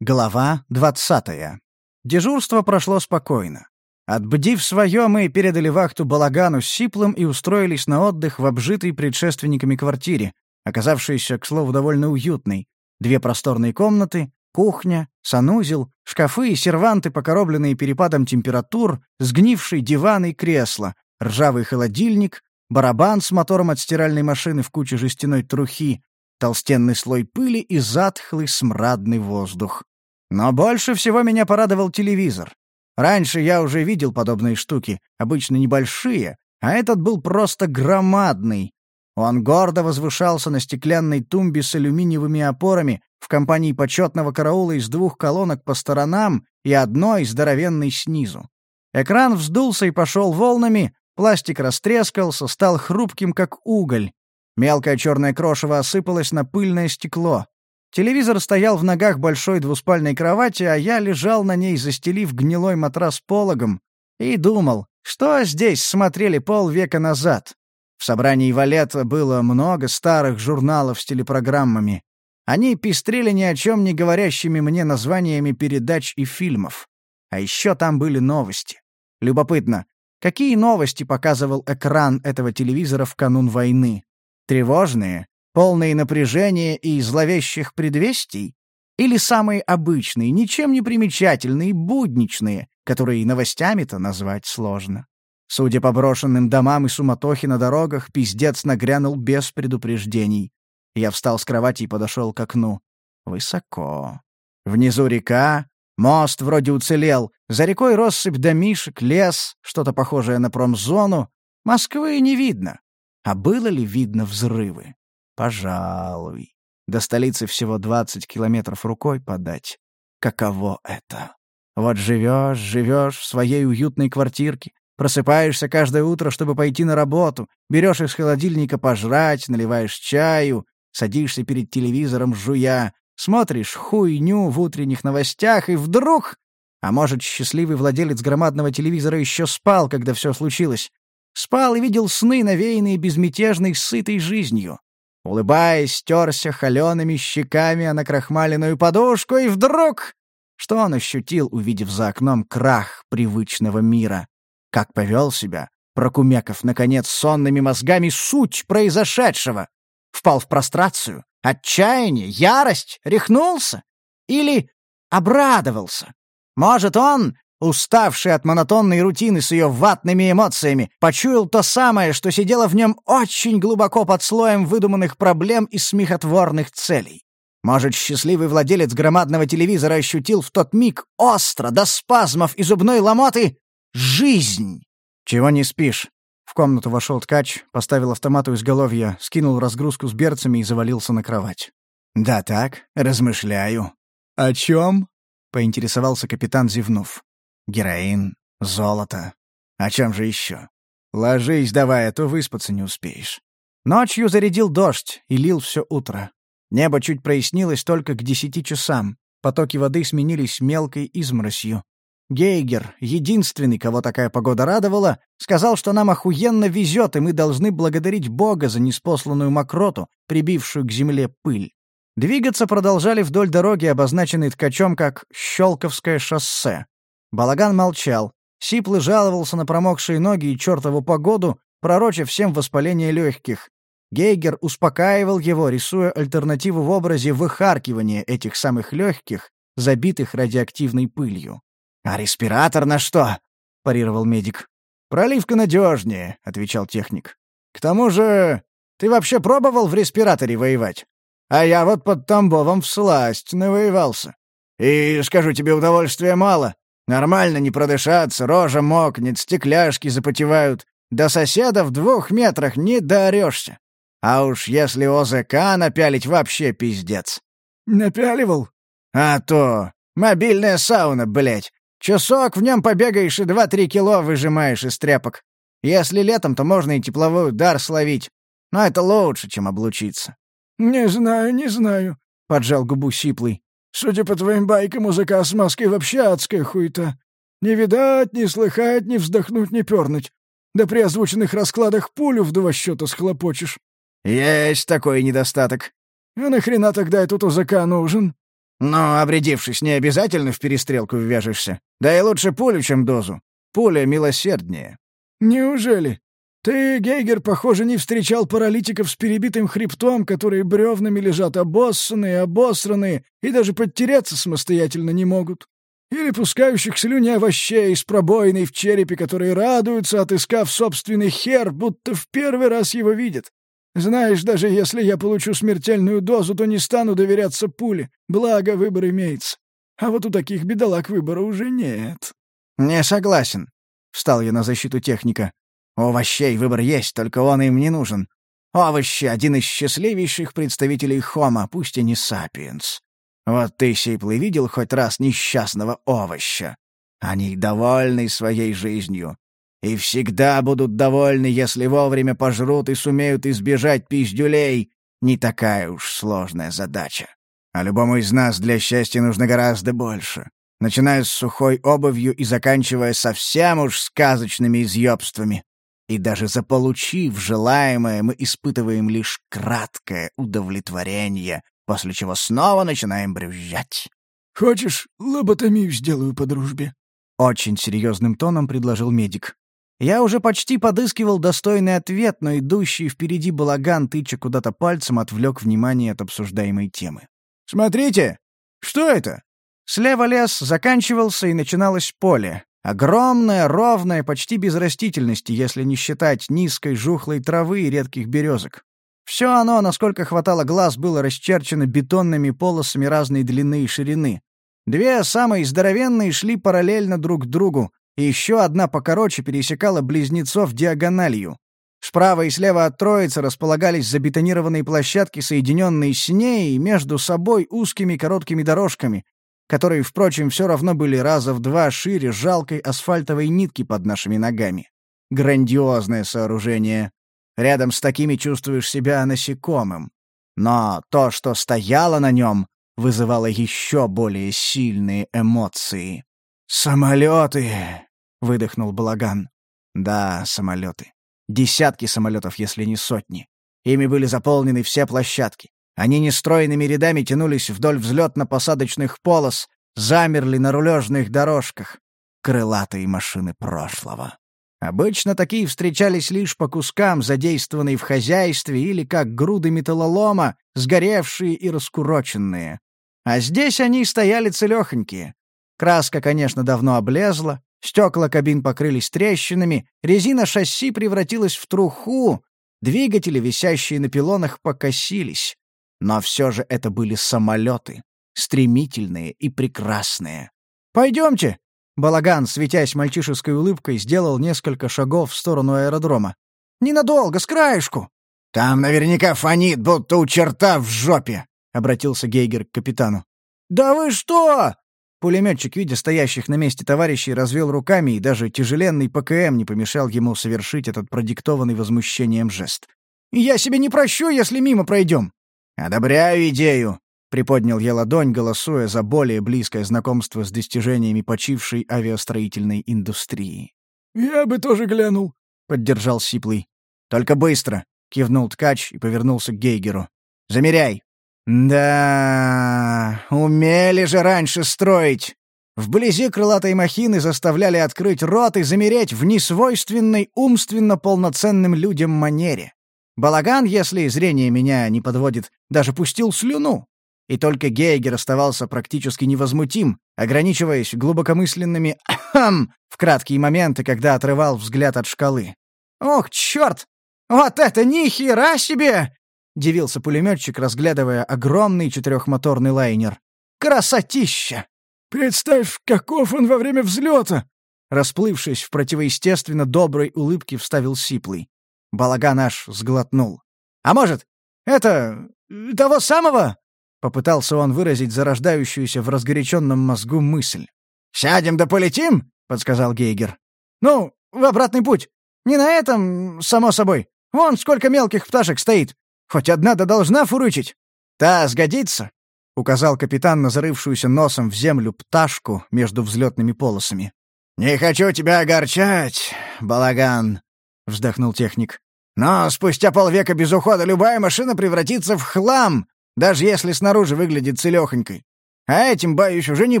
Глава 20. Дежурство прошло спокойно. Отбдив свое, мы передали вахту балагану с Сиплым и устроились на отдых в обжитой предшественниками квартире, оказавшейся, к слову, довольно уютной. Две просторные комнаты, кухня, санузел, шкафы и серванты, покоробленные перепадом температур, сгнивший диван и кресло, ржавый холодильник, барабан с мотором от стиральной машины в куче жестяной трухи, толстенный слой пыли и затхлый смрадный воздух. Но больше всего меня порадовал телевизор. Раньше я уже видел подобные штуки, обычно небольшие, а этот был просто громадный. Он гордо возвышался на стеклянной тумбе с алюминиевыми опорами в компании почетного караула из двух колонок по сторонам и одной здоровенной снизу. Экран вздулся и пошел волнами, пластик растрескался, стал хрупким, как уголь, Мелкое черное крошево осыпалось на пыльное стекло. Телевизор стоял в ногах большой двуспальной кровати, а я лежал на ней, застелив гнилой матрас пологом, и думал, что здесь смотрели полвека назад. В собрании Валета было много старых журналов с телепрограммами. Они пестрели ни о чем не говорящими мне названиями передач и фильмов. А еще там были новости. Любопытно, какие новости показывал экран этого телевизора в канун войны? Тревожные, полные напряжения и зловещих предвестий? Или самые обычные, ничем не примечательные, будничные, которые новостями-то назвать сложно? Судя по брошенным домам и суматохе на дорогах, пиздец нагрянул без предупреждений. Я встал с кровати и подошел к окну. Высоко. Внизу река, мост вроде уцелел, за рекой россыпь домишек, лес, что-то похожее на промзону. Москвы не видно. А было ли видно взрывы? Пожалуй. До столицы всего 20 километров рукой подать. Каково это? Вот живешь, живешь в своей уютной квартирке, просыпаешься каждое утро, чтобы пойти на работу, берешь из холодильника пожрать, наливаешь чаю, садишься перед телевизором жуя, смотришь хуйню в утренних новостях, и вдруг... А может, счастливый владелец громадного телевизора еще спал, когда все случилось, Спал и видел сны, навеянные безмятежной, сытой жизнью. Улыбаясь, стерся холеными щеками о накрахмаленную подушку, и вдруг... Что он ощутил, увидев за окном крах привычного мира? Как повел себя, прокумеков, наконец, сонными мозгами суть произошедшего? Впал в прострацию? Отчаяние? Ярость? Рехнулся? Или обрадовался? Может, он, уставший от монотонной рутины с ее ватными эмоциями, почуял то самое, что сидело в нем очень глубоко под слоем выдуманных проблем и смехотворных целей. Может, счастливый владелец громадного телевизора ощутил в тот миг остро, до спазмов и зубной ломоты жизнь. «Чего не спишь?» В комнату вошел ткач, поставил автомат у изголовья, скинул разгрузку с берцами и завалился на кровать. «Да так, размышляю». «О чем?» — поинтересовался капитан, зевнув. Героин, золото. О чем же еще? Ложись давай, а то выспаться не успеешь. Ночью зарядил дождь и лил все утро. Небо чуть прояснилось только к десяти часам. Потоки воды сменились мелкой изморосью. Гейгер, единственный, кого такая погода радовала, сказал, что нам охуенно везет, и мы должны благодарить Бога за неспосланную мокроту, прибившую к земле пыль. Двигаться продолжали вдоль дороги, обозначенной ткачом как «Щелковское шоссе». Балаган молчал. Сиплый жаловался на промокшие ноги и чертову погоду, пророча всем воспаление легких. Гейгер успокаивал его, рисуя альтернативу в образе выхаркивания этих самых легких, забитых радиоактивной пылью. «А респиратор на что?» — парировал медик. «Проливка надежнее», — отвечал техник. «К тому же, ты вообще пробовал в респираторе воевать? А я вот под Тамбовом всласть навоевался. И, скажу тебе, удовольствия мало. Нормально не продышаться, рожа мокнет, стекляшки запотевают. До соседа в двух метрах не доорешься. А уж если ОЗК напялить, вообще пиздец. Напяливал? А то. Мобильная сауна, блядь. Часок в нем побегаешь и два-три кило выжимаешь из тряпок. Если летом, то можно и тепловой удар словить. Но это лучше, чем облучиться. «Не знаю, не знаю», — поджал губу Сиплый. Судя по твоим байкам, музыка с маской вообще адская хуета. Не видать, не слыхать, не вздохнуть, не пернуть. Да при озвученных раскладах пулю в два счета схлопочешь. Есть такой недостаток. А нахрена тогда этот УЗК нужен? Но, обрядившись, не обязательно в перестрелку ввяжешься. Да и лучше пулю, чем дозу. Пуля милосерднее». «Неужели? Ты, Гейгер, похоже, не встречал паралитиков с перебитым хребтом, которые бревнами лежат обоссанные, обосранные и даже подтереться самостоятельно не могут. Или пускающих слюни овощей с пробоиной в черепе, которые радуются, отыскав собственный хер, будто в первый раз его видят. Знаешь, даже если я получу смертельную дозу, то не стану доверяться пуле, благо выбор имеется. А вот у таких бедолаг выбора уже нет». «Не согласен», — встал я на защиту техника. «У овощей выбор есть, только он им не нужен. Овощи — один из счастливейших представителей Хома, пусть и не сапиенс. Вот ты, Сиплый, видел хоть раз несчастного овоща? Они довольны своей жизнью. И всегда будут довольны, если вовремя пожрут и сумеют избежать пиздюлей. Не такая уж сложная задача. А любому из нас для счастья нужно гораздо больше. Начиная с сухой обувью и заканчивая совсем уж сказочными изъебствами. И даже заполучив желаемое, мы испытываем лишь краткое удовлетворение, после чего снова начинаем брюзжать. «Хочешь, лоботомию сделаю по дружбе?» Очень серьезным тоном предложил медик. Я уже почти подыскивал достойный ответ, но идущий впереди балаган, тыча куда-то пальцем, отвлек внимание от обсуждаемой темы. «Смотрите! Что это?» Слева лес заканчивался, и начиналось поле. Огромное, ровное, почти без растительности, если не считать низкой жухлой травы и редких березок. Все оно, насколько хватало глаз, было расчерчено бетонными полосами разной длины и ширины. Две самые здоровенные шли параллельно друг другу, и еще одна покороче пересекала близнецов диагональю. Справа и слева от троицы располагались забетонированные площадки, соединенные с ней между собой узкими короткими дорожками, которые, впрочем, все равно были раза в два шире жалкой асфальтовой нитки под нашими ногами. Грандиозное сооружение. Рядом с такими чувствуешь себя насекомым. Но то, что стояло на нем, вызывало еще более сильные эмоции. «Самолеты!» — выдохнул Балаган. «Да, самолеты. Десятки самолетов, если не сотни. Ими были заполнены все площадки. Они нестроенными рядами тянулись вдоль взлетно-посадочных полос, замерли на рулежных дорожках. Крылатые машины прошлого. Обычно такие встречались лишь по кускам, задействованные в хозяйстве, или как груды металлолома, сгоревшие и раскуроченные. А здесь они стояли целехонькие. Краска, конечно, давно облезла, стекла кабин покрылись трещинами, резина шасси превратилась в труху, двигатели, висящие на пилонах, покосились. Но все же это были самолеты, стремительные и прекрасные. «Пойдемте!» Балаган, светясь мальчишеской улыбкой, сделал несколько шагов в сторону аэродрома. «Ненадолго, с краешку!» «Там наверняка фонит, будто у черта в жопе!» — обратился Гейгер к капитану. «Да вы что!» Пулеметчик, видя стоящих на месте товарищей, развел руками, и даже тяжеленный ПКМ не помешал ему совершить этот продиктованный возмущением жест. «Я себе не прощу, если мимо пройдем!» «Одобряю идею», — приподнял я ладонь, голосуя за более близкое знакомство с достижениями почившей авиастроительной индустрии. «Я бы тоже глянул», — поддержал Сиплый. «Только быстро», — кивнул ткач и повернулся к Гейгеру. «Замеряй». «Да, умели же раньше строить!» Вблизи крылатой махины заставляли открыть рот и замереть в несвойственной умственно полноценным людям манере. Балаган, если зрение меня не подводит, даже пустил слюну. И только Гейгер оставался практически невозмутим, ограничиваясь глубокомысленными «ахам» в краткие моменты, когда отрывал взгляд от шкалы. «Ох, черт! Вот это ни хера себе!» — дивился пулеметчик, разглядывая огромный четырехмоторный лайнер. «Красотища!» «Представь, каков он во время взлета!» Расплывшись в противоестественно доброй улыбке, вставил Сиплый. Балаган аж сглотнул. «А может, это... того самого?» Попытался он выразить зарождающуюся в разгоряченном мозгу мысль. «Сядем да полетим?» — подсказал Гейгер. «Ну, в обратный путь. Не на этом, само собой. Вон сколько мелких пташек стоит. Хоть одна да должна фурычить. Та сгодится?» — указал капитан на зарывшуюся носом в землю пташку между взлетными полосами. «Не хочу тебя огорчать, балаган», — вздохнул техник. «Но спустя полвека без ухода любая машина превратится в хлам, даже если снаружи выглядит целехонькой. А этим, боюсь, уже не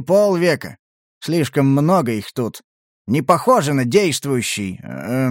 полвека. Слишком много их тут. Не похоже на действующий, э,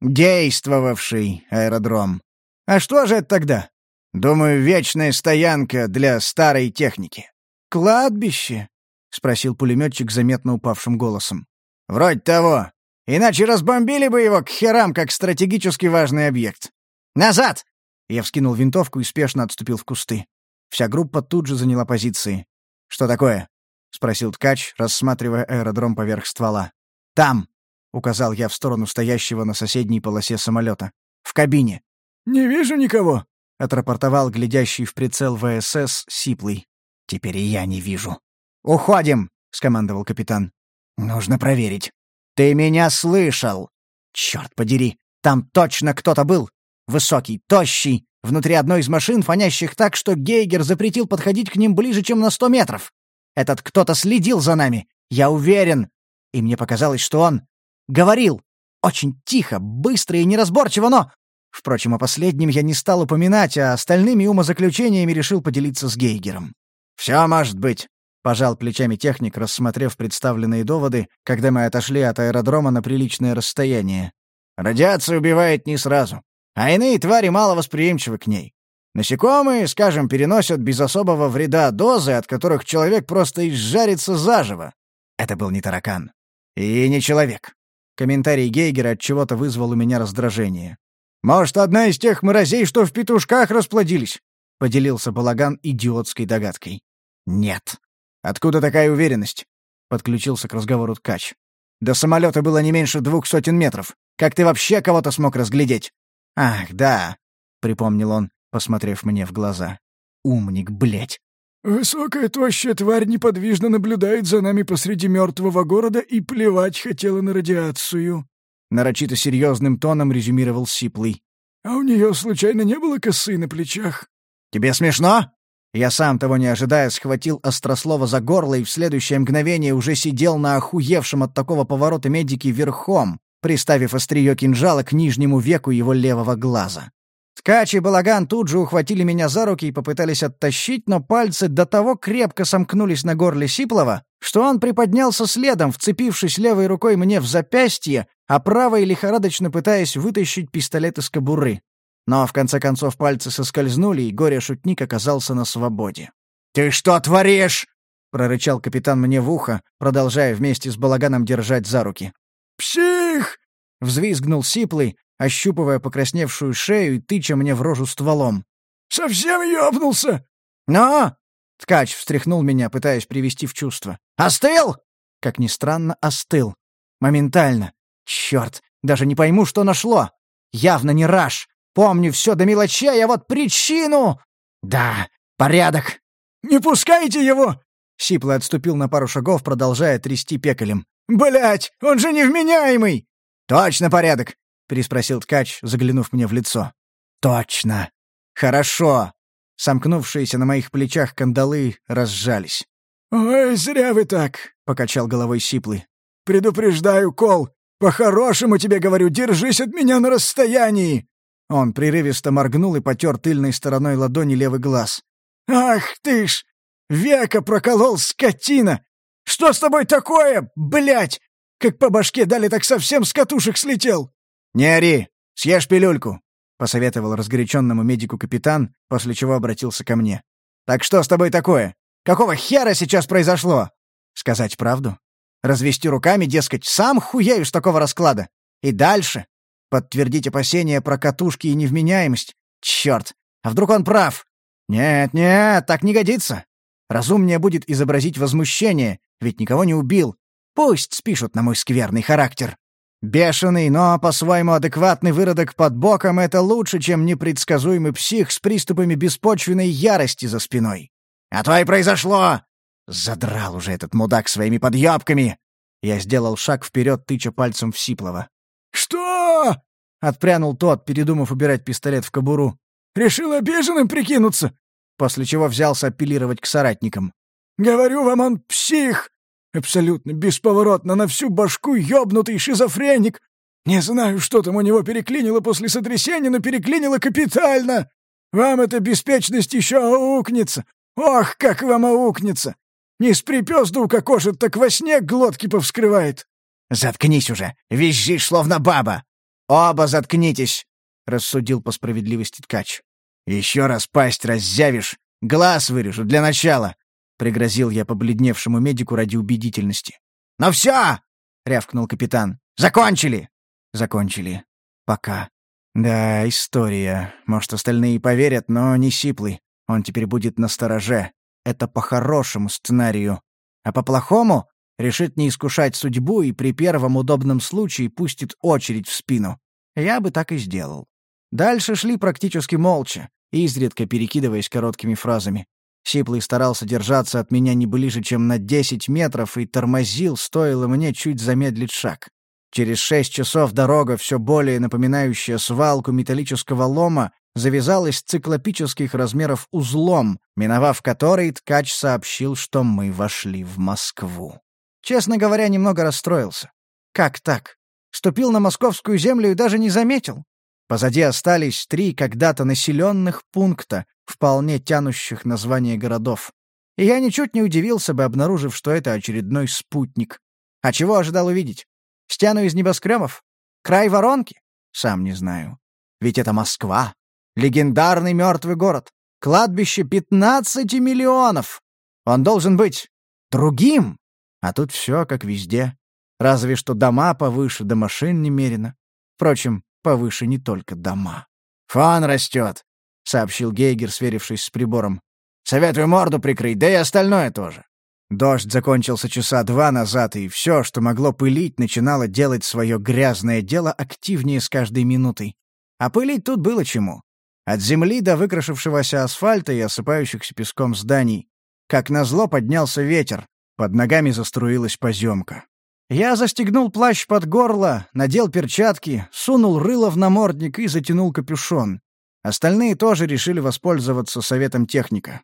действовавший аэродром. А что же это тогда? Думаю, вечная стоянка для старой техники. Кладбище? спросил пулеметчик заметно упавшим голосом. Вроде того. Иначе разбомбили бы его к херам, как стратегически важный объект. Назад! Я вскинул винтовку и спешно отступил в кусты. Вся группа тут же заняла позиции. «Что такое?» — спросил ткач, рассматривая аэродром поверх ствола. «Там!» — указал я в сторону стоящего на соседней полосе самолета. «В кабине». «Не вижу никого», — отрапортовал глядящий в прицел ВСС Сиплый. «Теперь и я не вижу». «Уходим!» — скомандовал капитан. «Нужно проверить». «Ты меня слышал!» «Черт подери! Там точно кто-то был! Высокий, тощий, внутри одной из машин, фонящих так, что Гейгер запретил подходить к ним ближе, чем на сто метров. Этот кто-то следил за нами, я уверен. И мне показалось, что он говорил. Очень тихо, быстро и неразборчиво, но... Впрочем, о последнем я не стал упоминать, а остальными умозаключениями решил поделиться с Гейгером. «Все может быть», — пожал плечами техник, рассмотрев представленные доводы, когда мы отошли от аэродрома на приличное расстояние. «Радиация убивает не сразу, а иные твари мало восприимчивы к ней. Насекомые, скажем, переносят без особого вреда дозы, от которых человек просто изжарится заживо. Это был не таракан. И не человек. Комментарий Гейгера от чего-то вызвал у меня раздражение. «Может, одна из тех мразей, что в петушках расплодились?» — поделился Балаган идиотской догадкой. «Нет». «Откуда такая уверенность?» — подключился к разговору ткач. «До самолета было не меньше двух сотен метров. Как ты вообще кого-то смог разглядеть?» «Ах, да», — припомнил он, посмотрев мне в глаза. «Умник, блядь. «Высокая тощая тварь неподвижно наблюдает за нами посреди мертвого города и плевать хотела на радиацию», — нарочито серьезным тоном резюмировал Сиплый. «А у нее случайно не было косы на плечах?» «Тебе смешно?» Я сам того не ожидая схватил острослова за горло и в следующее мгновение уже сидел на охуевшем от такого поворота медике верхом, приставив острие кинжала к нижнему веку его левого глаза. Ткач и балаган тут же ухватили меня за руки и попытались оттащить, но пальцы до того крепко сомкнулись на горле Сиплова, что он приподнялся следом, вцепившись левой рукой мне в запястье, а правой лихорадочно пытаясь вытащить пистолет из кобуры. Но в конце концов пальцы соскользнули, и горе-шутник оказался на свободе. «Ты что творишь?» — прорычал капитан мне в ухо, продолжая вместе с балаганом держать за руки. «Псих!» — взвизгнул Сиплый, ощупывая покрасневшую шею и тыча мне в рожу стволом. «Совсем ёбнулся!» «Но!» — ткач встряхнул меня, пытаясь привести в чувство. «Остыл?» Как ни странно, остыл. Моментально. Черт, даже не пойму, что нашло. Явно не раш. Помню все до мелочей, а вот причину... Да, порядок. «Не пускайте его!» Сиплый отступил на пару шагов, продолжая трясти пекалем. Блять, он же невменяемый!» «Точно порядок переспросил ткач, заглянув мне в лицо. «Точно! Хорошо!» Сомкнувшиеся на моих плечах кандалы разжались. «Ой, зря вы так!» — покачал головой Сиплый. «Предупреждаю, Кол! По-хорошему тебе говорю, держись от меня на расстоянии!» Он прерывисто моргнул и потер тыльной стороной ладони левый глаз. «Ах ты ж! Века проколол, скотина! Что с тобой такое, блядь? Как по башке дали, так совсем с катушек слетел!» «Не ори! Съешь пилюльку!» — посоветовал разгоряченному медику капитан, после чего обратился ко мне. «Так что с тобой такое? Какого хера сейчас произошло?» «Сказать правду? Развести руками, дескать, сам хуею с такого расклада? И дальше? Подтвердить опасения про катушки и невменяемость? Черт! А вдруг он прав? Нет, нет, так не годится. Разумнее будет изобразить возмущение, ведь никого не убил. Пусть спишут на мой скверный характер». Бешеный, но по-своему адекватный выродок под боком — это лучше, чем непредсказуемый псих с приступами беспочвенной ярости за спиной. «А то и произошло!» Задрал уже этот мудак своими подъебками. Я сделал шаг вперед, тыча пальцем в Сиплова. «Что?» — отпрянул тот, передумав убирать пистолет в кобуру. «Решил обиженным прикинуться?» После чего взялся апеллировать к соратникам. «Говорю вам, он псих! Абсолютно бесповоротно на всю башку ёбнутый шизофреник. Не знаю, что там у него переклинило после сотрясения, но переклинило капитально. Вам эта беспечность еще аукнется. Ох, как вам аукнется! Не с припёзда укокошит, так во сне глотки повскрывает». «Заткнись уже! Визжишь, словно баба! Оба заткнитесь!» — рассудил по справедливости ткач. «Еще раз пасть раззявишь, глаз вырежу для начала!» — пригрозил я побледневшему медику ради убедительности. «Ну все!» — рявкнул капитан. «Закончили!» «Закончили. Пока». «Да, история. Может, остальные поверят, но не Сиплый. Он теперь будет на стороже. Это по хорошему сценарию. А по плохому решит не искушать судьбу и при первом удобном случае пустит очередь в спину. Я бы так и сделал. Дальше шли практически молча, изредка перекидываясь короткими фразами. Сиплый старался держаться от меня не ближе, чем на 10 метров, и тормозил, стоило мне чуть замедлить шаг. Через шесть часов дорога, все более напоминающая свалку металлического лома, завязалась циклопических размеров узлом, миновав который ткач сообщил, что мы вошли в Москву. Честно говоря, немного расстроился. Как так? Ступил на московскую землю и даже не заметил. Позади остались три когда-то населенных пункта, вполне тянущих название городов. И я ничуть не удивился бы, обнаружив, что это очередной спутник. А чего ожидал увидеть? Стену из небоскребов? Край воронки? Сам не знаю. Ведь это Москва. Легендарный мертвый город. Кладбище 15 миллионов. Он должен быть другим. А тут все как везде. Разве что дома повыше, да машин немерено. Впрочем, повыше не только дома. «Фон растет», — сообщил Гейгер, сверившись с прибором. «Советую морду прикрыть, да и остальное тоже». Дождь закончился часа два назад, и все, что могло пылить, начинало делать свое грязное дело активнее с каждой минутой. А пылить тут было чему. От земли до выкрашившегося асфальта и осыпающихся песком зданий. Как назло поднялся ветер, под ногами заструилась поземка. Я застегнул плащ под горло, надел перчатки, сунул рыло в намордник и затянул капюшон. Остальные тоже решили воспользоваться советом техника.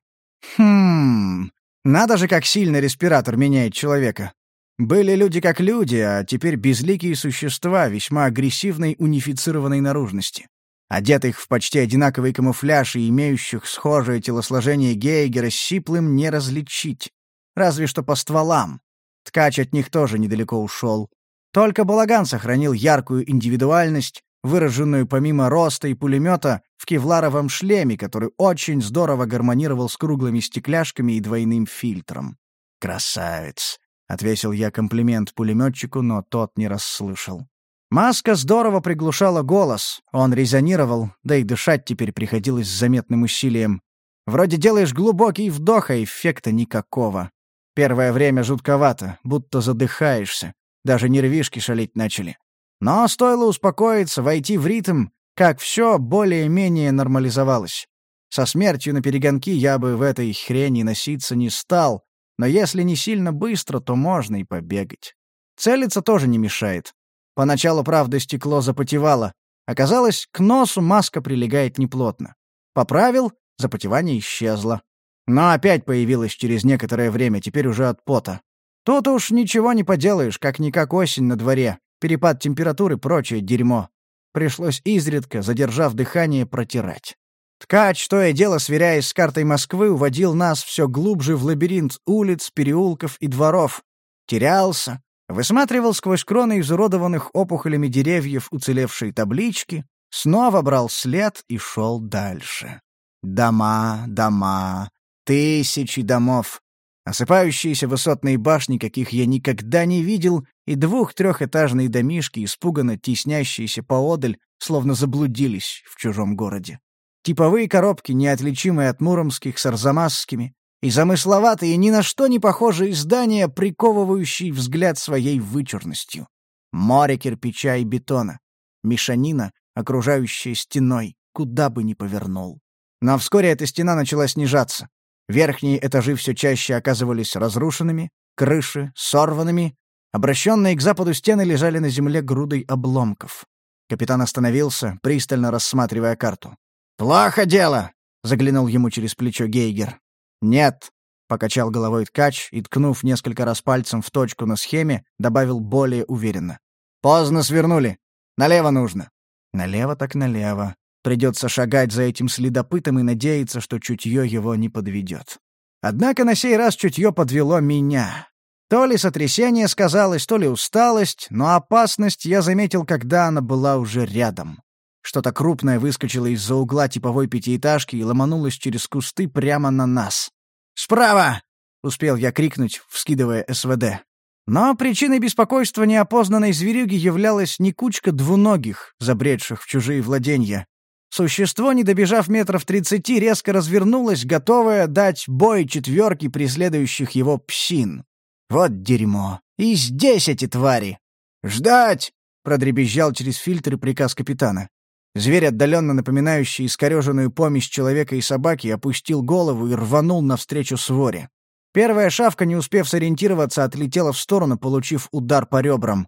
Хм, надо же, как сильно респиратор меняет человека. Были люди как люди, а теперь безликие существа весьма агрессивной унифицированной наружности. Одетых в почти одинаковый камуфляж и имеющих схожее телосложение Гейгера с Сиплым не различить. Разве что по стволам. Ткач от них тоже недалеко ушел. Только Балаган сохранил яркую индивидуальность, выраженную помимо роста и пулемета в кевларовом шлеме, который очень здорово гармонировал с круглыми стекляшками и двойным фильтром. «Красавец!» — отвесил я комплимент пулеметчику, но тот не расслышал. Маска здорово приглушала голос, он резонировал, да и дышать теперь приходилось с заметным усилием. Вроде делаешь глубокий вдох, а эффекта никакого. Первое время жутковато, будто задыхаешься. Даже нервишки шалить начали. Но стоило успокоиться, войти в ритм, как все более-менее нормализовалось. Со смертью на перегонки я бы в этой хрени носиться не стал, но если не сильно быстро, то можно и побегать. Целиться тоже не мешает. Поначалу, правда, стекло запотевало. Оказалось, к носу маска прилегает неплотно. Поправил, запотевание исчезло. Но опять появилось через некоторое время, теперь уже от пота. Тут уж ничего не поделаешь, как-никак осень на дворе перепад температуры прочее дерьмо. Пришлось изредка, задержав дыхание, протирать. Ткач, то и дело, сверяясь с картой Москвы, уводил нас все глубже в лабиринт улиц, переулков и дворов. Терялся, высматривал сквозь кроны изуродованных опухолями деревьев уцелевшие таблички, снова брал след и шел дальше. Дома, дома, тысячи домов. Осыпающиеся высотные башни, каких я никогда не видел, и двух-трехэтажные домишки, испуганно теснящиеся поодаль, словно заблудились в чужом городе. Типовые коробки, неотличимые от муромских с арзамасскими, и замысловатые, ни на что не похожие здания, приковывающие взгляд своей вычурностью. Море кирпича и бетона. Мешанина, окружающая стеной, куда бы ни повернул. Но вскоре эта стена начала снижаться. Верхние этажи все чаще оказывались разрушенными, крыши — сорванными, обращенные к западу стены лежали на земле грудой обломков. Капитан остановился, пристально рассматривая карту. «Плохо дело!» — заглянул ему через плечо Гейгер. «Нет», — покачал головой ткач и, ткнув несколько раз пальцем в точку на схеме, добавил более уверенно. «Поздно свернули. Налево нужно». «Налево так налево. Придется шагать за этим следопытом и надеяться, что чутье его не подведет. Однако на сей раз чутье подвело меня. То ли сотрясение сказалось, то ли усталость, но опасность я заметил, когда она была уже рядом. Что-то крупное выскочило из-за угла типовой пятиэтажки и ломанулось через кусты прямо на нас. «Справа!» — успел я крикнуть, вскидывая СВД. Но причиной беспокойства неопознанной зверюги являлась не кучка двуногих, забредших в чужие владения. Существо, не добежав метров тридцати, резко развернулось, готовое дать бой четверке преследующих его псин. Вот дерьмо. И здесь эти твари. «Ждать!» — продребезжал через фильтры приказ капитана. Зверь, отдаленно напоминающий искореженную помесь человека и собаки, опустил голову и рванул навстречу своре. Первая шавка, не успев сориентироваться, отлетела в сторону, получив удар по ребрам.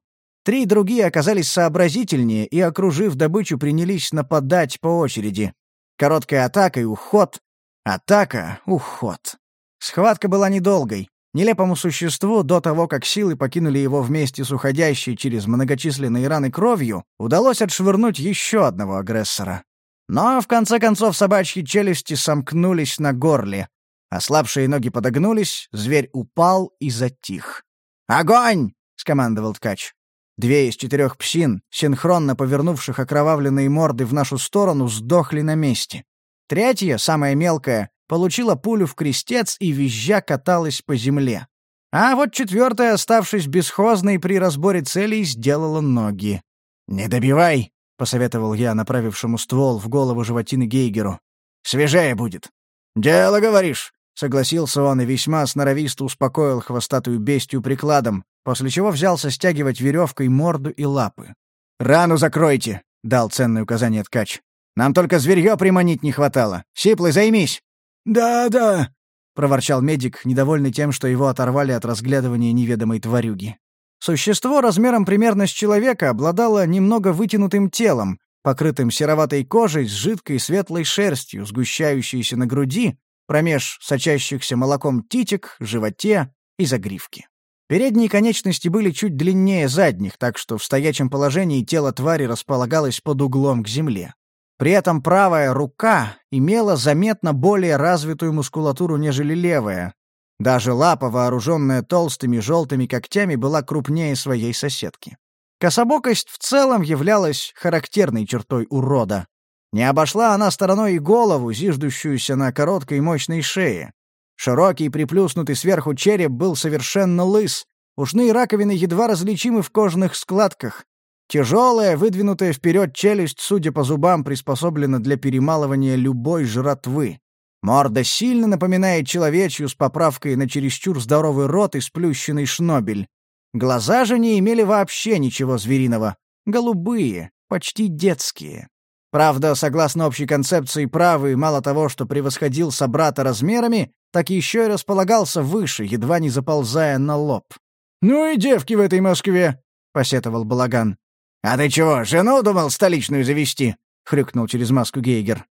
Три другие оказались сообразительнее и, окружив добычу, принялись нападать по очереди. Короткая атака и уход. Атака — уход. Схватка была недолгой. Нелепому существу, до того, как силы покинули его вместе с уходящей через многочисленные раны кровью, удалось отшвырнуть еще одного агрессора. Но, в конце концов, собачьи челюсти сомкнулись на горле. Ослабшие ноги подогнулись, зверь упал и затих. «Огонь!» — скомандовал ткач. Две из четырех псин, синхронно повернувших окровавленные морды в нашу сторону, сдохли на месте. Третья, самая мелкая, получила пулю в крестец и визжа каталась по земле. А вот четвертая, оставшись бесхозной при разборе целей, сделала ноги. «Не добивай!» — посоветовал я направившему ствол в голову животины Гейгеру. «Свежее будет». «Дело, говоришь?» Согласился он и весьма сноровисто успокоил хвостатую бестию прикладом, после чего взялся стягивать веревкой морду и лапы. «Рану закройте!» — дал ценное указание ткач. «Нам только зверье приманить не хватало. Сиплый, займись!» «Да, да!» — проворчал медик, недовольный тем, что его оторвали от разглядывания неведомой тварюги. Существо размером примерно с человека обладало немного вытянутым телом, покрытым сероватой кожей с жидкой светлой шерстью, сгущающейся на груди промеж сочащихся молоком титик, животе и загривки. Передние конечности были чуть длиннее задних, так что в стоячем положении тело твари располагалось под углом к земле. При этом правая рука имела заметно более развитую мускулатуру, нежели левая. Даже лапа, вооруженная толстыми желтыми когтями, была крупнее своей соседки. Кособокость в целом являлась характерной чертой урода. Не обошла она стороной и голову, зиждущуюся на короткой мощной шее. Широкий приплюснутый сверху череп был совершенно лыс, ушные раковины едва различимы в кожных складках. Тяжелая, выдвинутая вперед челюсть, судя по зубам, приспособлена для перемалывания любой жратвы. Морда сильно напоминает человечью с поправкой на чересчур здоровый рот и сплющенный шнобель. Глаза же не имели вообще ничего звериного. Голубые, почти детские. Правда, согласно общей концепции правый, мало того, что превосходил собрата размерами, так еще и располагался выше, едва не заползая на лоб. «Ну и девки в этой Москве!» — посетовал Балаган. «А ты чего, жену думал столичную завести?» — хрюкнул через маску Гейгер.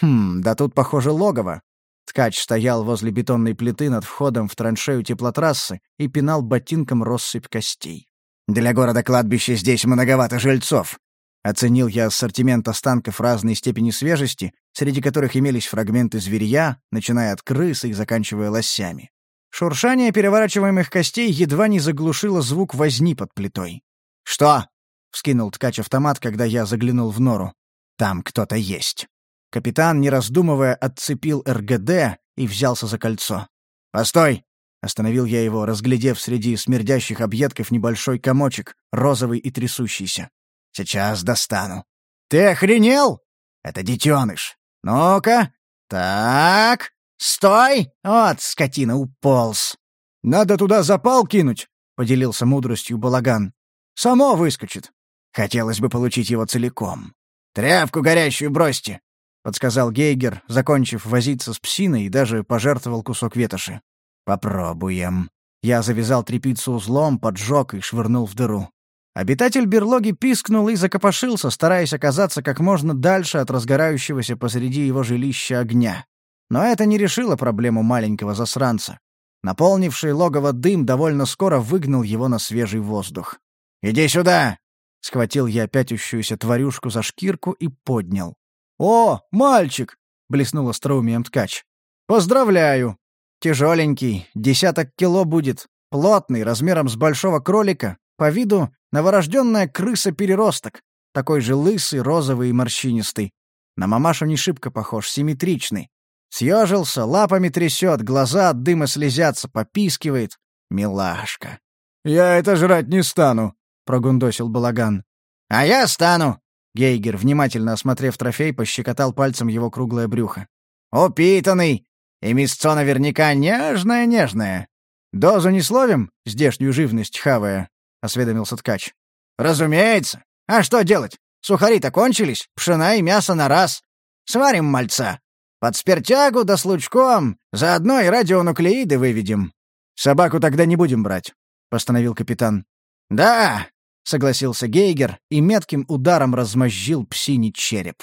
«Хм, да тут, похоже, логово». Ткач стоял возле бетонной плиты над входом в траншею теплотрассы и пинал ботинком россыпь костей. «Для города-кладбища здесь многовато жильцов. Оценил я ассортимент останков разной степени свежести, среди которых имелись фрагменты зверья, начиная от крысы и заканчивая лосями. Шуршание переворачиваемых костей едва не заглушило звук возни под плитой. «Что?» — вскинул ткач автомат, когда я заглянул в нору. «Там кто-то есть». Капитан, не раздумывая, отцепил РГД и взялся за кольцо. «Постой!» — остановил я его, разглядев среди смердящих объедков небольшой комочек, розовый и трясущийся. Сейчас достану. Ты охренел? Это детеныш. Ну-ка. Так. Стой! Вот, скотина, уполз. Надо туда запал кинуть, — поделился мудростью Балаган. Само выскочит. Хотелось бы получить его целиком. Тряпку горящую бросьте, — подсказал Гейгер, закончив возиться с псиной и даже пожертвовал кусок ветоши. «Попробуем». Я завязал трепицу узлом, поджег и швырнул в дыру. Обитатель берлоги пискнул и закопошился, стараясь оказаться как можно дальше от разгорающегося посреди его жилища огня. Но это не решило проблему маленького засранца. Наполнивший логово дым довольно скоро выгнал его на свежий воздух. «Иди сюда!» — схватил я пятющуюся тварюшку за шкирку и поднял. «О, мальчик!» — блеснул остроумием ткач. «Поздравляю!» тяжеленький, десяток кило будет, плотный, размером с большого кролика, по виду новорожденная крыса-переросток, такой же лысый, розовый и морщинистый. На мамашу не шибко похож, симметричный. Съежился, лапами трясет, глаза от дыма слезятся, попискивает. Милашка. «Я это жрать не стану», — прогундосил балаган. «А я стану!» Гейгер, внимательно осмотрев трофей, пощекотал пальцем его круглое брюхо. «Упитанный! И мясцо наверняка нежное-нежное. Дозу не словим, здешнюю живность хавая?» — осведомился ткач. «Разумеется. А что делать? Сухари-то кончились, пшена и мясо на раз. Сварим мальца. Под спиртягу да с лучком, заодно и радионуклеиды выведем». «Собаку тогда не будем брать», — постановил капитан. «Да, — согласился Гейгер и метким ударом размозжил псиний череп.